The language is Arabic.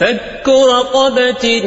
فك رقبة